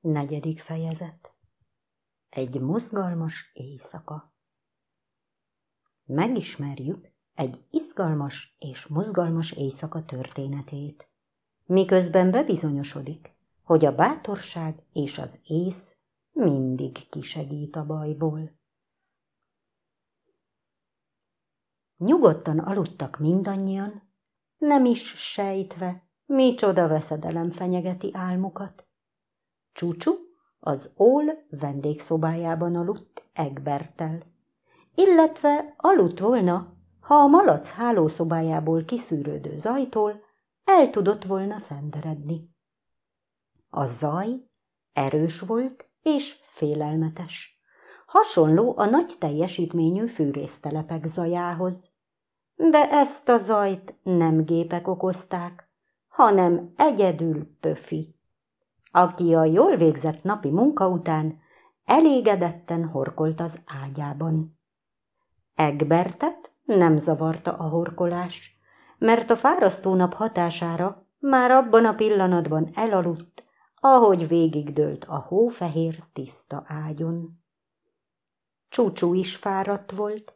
Negyedik fejezet Egy mozgalmas éjszaka Megismerjük egy izgalmas és mozgalmas éjszaka történetét, miközben bebizonyosodik, hogy a bátorság és az ész mindig kisegít a bajból. Nyugodtan aludtak mindannyian, nem is sejtve, micsoda veszedelem fenyegeti álmukat. Csúcsú az ól vendégszobájában aludt Egbertel, illetve aludt volna, ha a malac hálószobájából kiszűrődő zajtól el tudott volna szenderedni. A zaj erős volt és félelmetes, hasonló a nagy teljesítményű fűrésztelepek zajához. De ezt a zajt nem gépek okozták, hanem egyedül Pöfi aki a jól végzett napi munka után elégedetten horkolt az ágyában. Egbertet nem zavarta a horkolás, mert a fárasztó nap hatására már abban a pillanatban elaludt, ahogy végigdőlt a hófehér tiszta ágyon. Csúcsú is fáradt volt,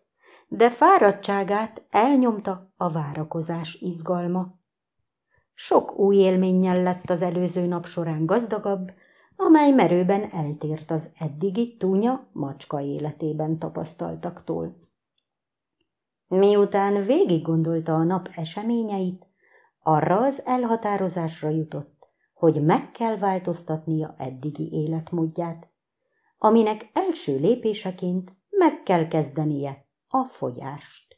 de fáradtságát elnyomta a várakozás izgalma. Sok új élménnyel lett az előző nap során gazdagabb, amely merőben eltért az eddigi túnya macska életében tapasztaltaktól. Miután végig gondolta a nap eseményeit, arra az elhatározásra jutott, hogy meg kell változtatnia eddigi életmódját, aminek első lépéseként meg kell kezdenie a fogyást.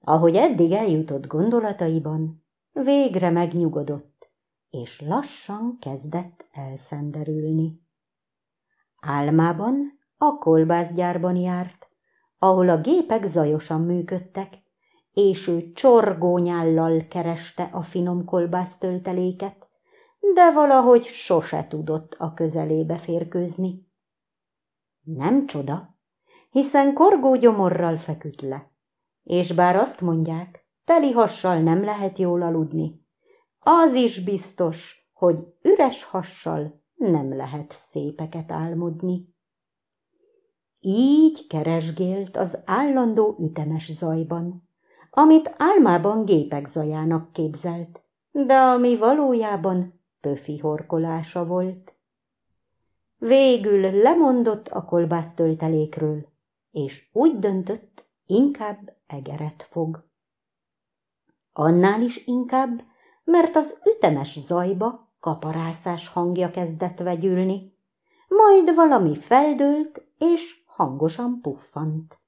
Ahogy eddig eljutott gondolataiban, végre megnyugodott, és lassan kezdett elszenderülni. Álmában a kolbászgyárban járt, ahol a gépek zajosan működtek, és ő csorgónyállal kereste a finom kolbásztölteléket, de valahogy sose tudott a közelébe férkőzni. Nem csoda, hiszen korgógyomorral feküdt le, és bár azt mondják, teli hassal nem lehet jól aludni. Az is biztos, hogy üres hassal nem lehet szépeket álmodni. Így keresgélt az állandó ütemes zajban, amit álmában gépek zajának képzelt, de ami valójában pöfi horkolása volt. Végül lemondott a kolbásztöltelékről, és úgy döntött, inkább egeret fog. Annál is inkább, mert az ütemes zajba kaparászás hangja kezdett vegyülni, majd valami feldőlt és hangosan puffant.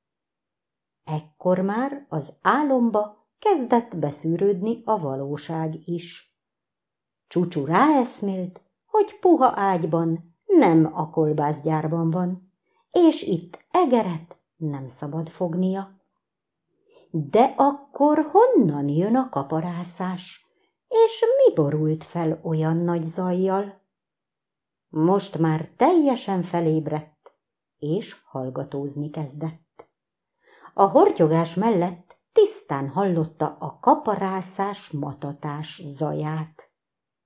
Ekkor már az álomba kezdett beszűrődni a valóság is. Csúcsú ráeszmélt, hogy puha ágyban nem a kolbászgyárban van, és itt egeret nem szabad fognia. De akkor honnan jön a kaparászás, és mi borult fel olyan nagy zajjal? Most már teljesen felébredt, és hallgatózni kezdett. A hortyogás mellett tisztán hallotta a kaparászás matatás zaját.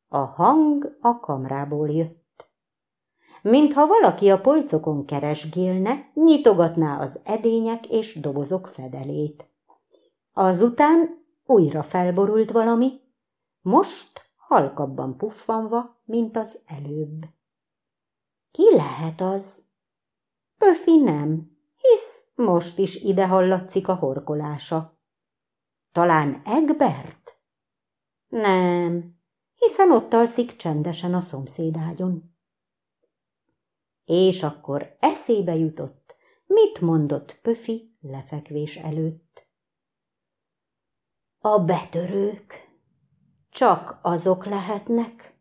A hang a kamrából jött. Mintha valaki a polcokon keresgélne, nyitogatná az edények és dobozok fedelét. Azután újra felborult valami, most halkabban puffanva, mint az előbb. Ki lehet az? Pöfi nem, hisz most is ide hallatszik a horkolása. Talán Egbert? Nem, hiszen ott alszik csendesen a szomszédágyon. És akkor eszébe jutott, mit mondott Pöfi lefekvés előtt. A betörők. Csak azok lehetnek.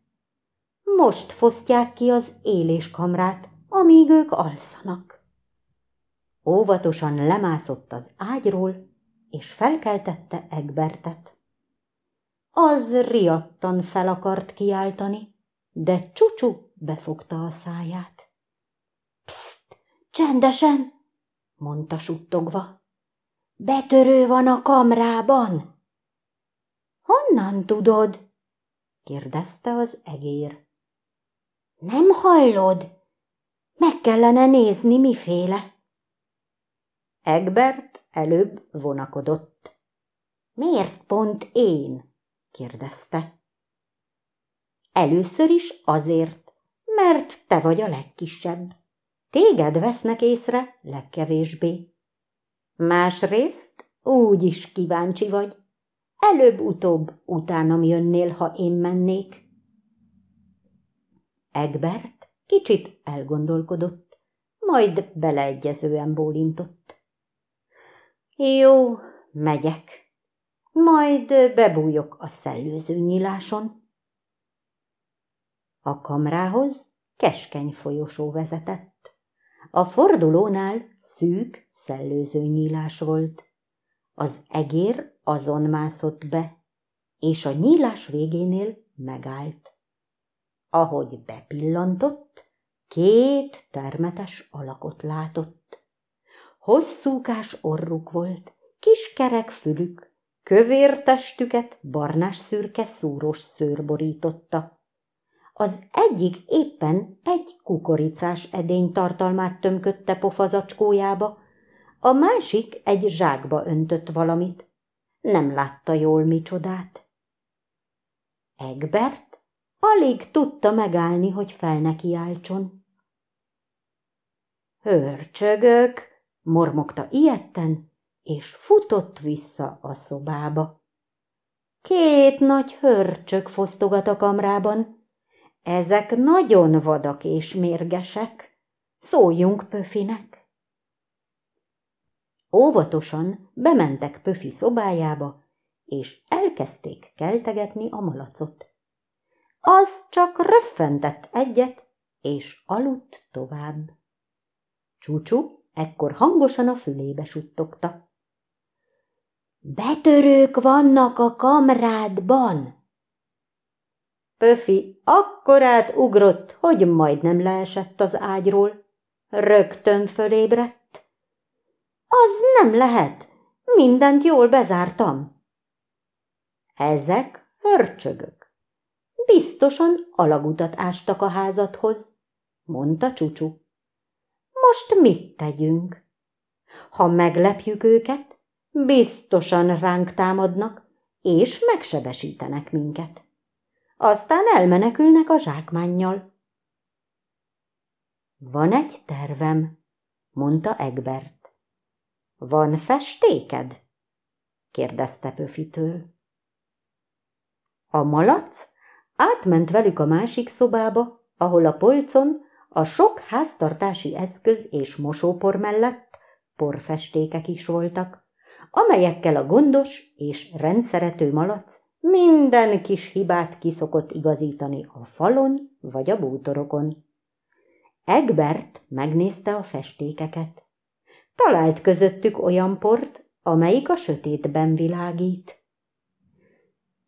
Most fosztják ki az éléskamrát, amíg ők alszanak. Óvatosan lemászott az ágyról, és felkeltette Egbertet. Az riadtan fel akart kiáltani, de Csucsu befogta a száját. Pszt, csendesen, mondta suttogva. Betörő van a kamrában. Honnan tudod? kérdezte az egér. Nem hallod? Meg kellene nézni, miféle. Egbert előbb vonakodott. Miért pont én? kérdezte. Először is azért, mert te vagy a legkisebb. Téged vesznek észre legkevésbé. Másrészt úgy is kíváncsi vagy. Előbb-utóbb utánam jönnél, ha én mennék. Egbert kicsit elgondolkodott, majd beleegyezően bólintott. Jó, megyek. Majd bebújok a szellőző nyíláson. A kamrához keskeny folyosó vezetett. A fordulónál szűk szellőző nyílás volt. Az egér azon mászott be, és a nyílás végénél megállt. Ahogy bepillantott, két termetes alakot látott. Hosszúkás orruk volt, kis kerek fülük, kövér testüket barnás szürke szúros szőr borította. Az egyik éppen egy kukoricás edény tartalmát tömködte pofazacskójába, a másik egy zsákba öntött valamit. Nem látta jól micsodát. Egbert alig tudta megállni, hogy fel neki áltson. Hörcsögök, mormogta ilyetten, és futott vissza a szobába. Két nagy hörcsök fosztogat a kamrában. Ezek nagyon vadak és mérgesek. Szóljunk Pöfinek. Óvatosan bementek Pöfi szobájába, és elkezdték keltegetni a malacot. Az csak röffentett egyet, és aludt tovább. Csúcsú ekkor hangosan a fülébe suttogta. Betörők vannak a kamrádban! Pöfi akkorát ugrott, hogy majdnem leesett az ágyról. Rögtön fölébredt. Az nem lehet, mindent jól bezártam. Ezek hörcsögök. Biztosan alagutat ástak a házathoz, mondta Csúcsú. Most mit tegyünk? Ha meglepjük őket, biztosan ránk támadnak, és megsebesítenek minket. Aztán elmenekülnek a zsákmánnyal. Van egy tervem, mondta Egbert. Van festéked? kérdezte Pöfitől. A malac átment velük a másik szobába, ahol a polcon a sok háztartási eszköz és mosópor mellett porfestékek is voltak, amelyekkel a gondos és rendszerető malac minden kis hibát kiszokott igazítani a falon vagy a bútorokon. Egbert megnézte a festékeket. Talált közöttük olyan port, amelyik a sötétben világít.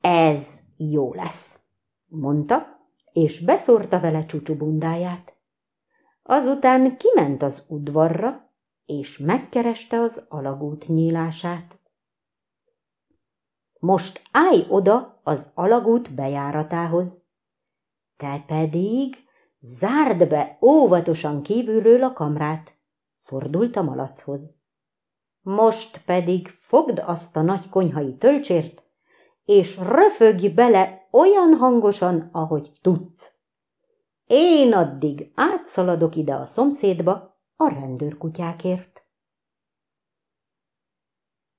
Ez jó lesz, mondta, és beszórta vele csúcsubundáját. Azután kiment az udvarra, és megkereste az alagút nyílását. Most állj oda az alagút bejáratához. Te pedig zárd be óvatosan kívülről a kamrát, fordult a malachoz. Most pedig fogd azt a nagy konyhai tölcsért, és röfögj bele olyan hangosan, ahogy tudsz. Én addig átszaladok ide a szomszédba a rendőrkutyákért.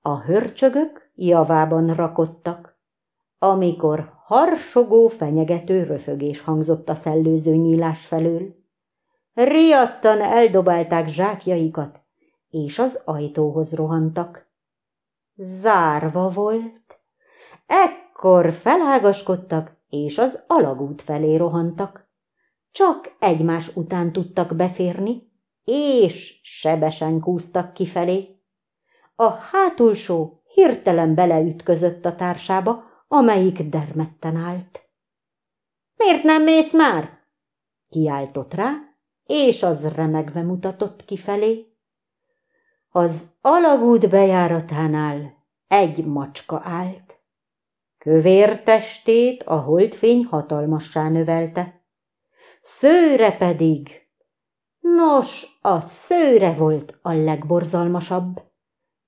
A hörcsögök javában rakottak, amikor harsogó, fenyegető röfögés hangzott a szellőző nyílás felől. Riadtan eldobálták zsákjaikat, és az ajtóhoz rohantak. Zárva volt. Ekkor felágaskodtak, és az alagút felé rohantak. Csak egymás után tudtak beférni, és sebesen kúztak kifelé. A hátulsó hirtelen beleütközött a társába, amelyik dermedten állt. Miért nem mész már? Kiáltott rá, és az remegve mutatott kifelé. Az alagút bejáratánál egy macska állt. Kövér testét a holdfény hatalmassá növelte. szőre pedig. Nos, a szőre volt a legborzalmasabb.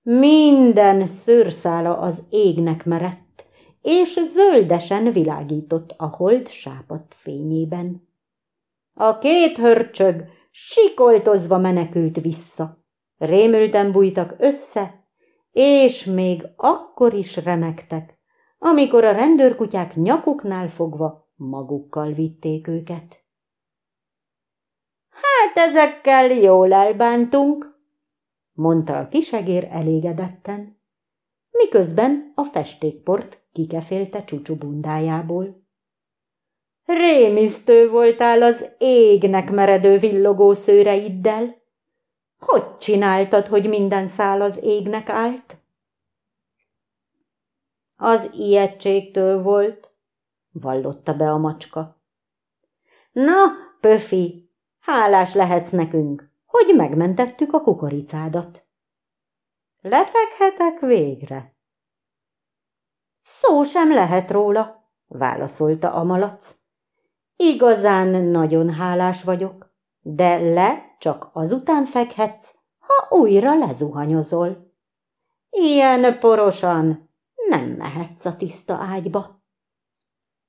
Minden szőrszála az égnek merett, és zöldesen világított a hold sápadt fényében. A két hörcsög sikoltozva menekült vissza. Rémülten bújtak össze, és még akkor is remektek, amikor a rendőrkutyák nyakuknál fogva magukkal vitték őket. Hát ezekkel jól elbántunk, mondta a kisegér elégedetten, miközben a festékport kikefélte csúcsú bundájából. Rémisztő voltál az égnek meredő villogó szőreiddel. Hogy csináltad, hogy minden szál az égnek állt? Az ijegységtől volt, vallotta be a macska. Na, Pöfi, hálás lehetsz nekünk, hogy megmentettük a kukoricádat. Lefekhetek végre? Szó sem lehet róla, válaszolta a malac. Igazán nagyon hálás vagyok, de le csak azután fekhetsz, ha újra lezuhanyozol. Ilyen porosan nem mehetsz a tiszta ágyba.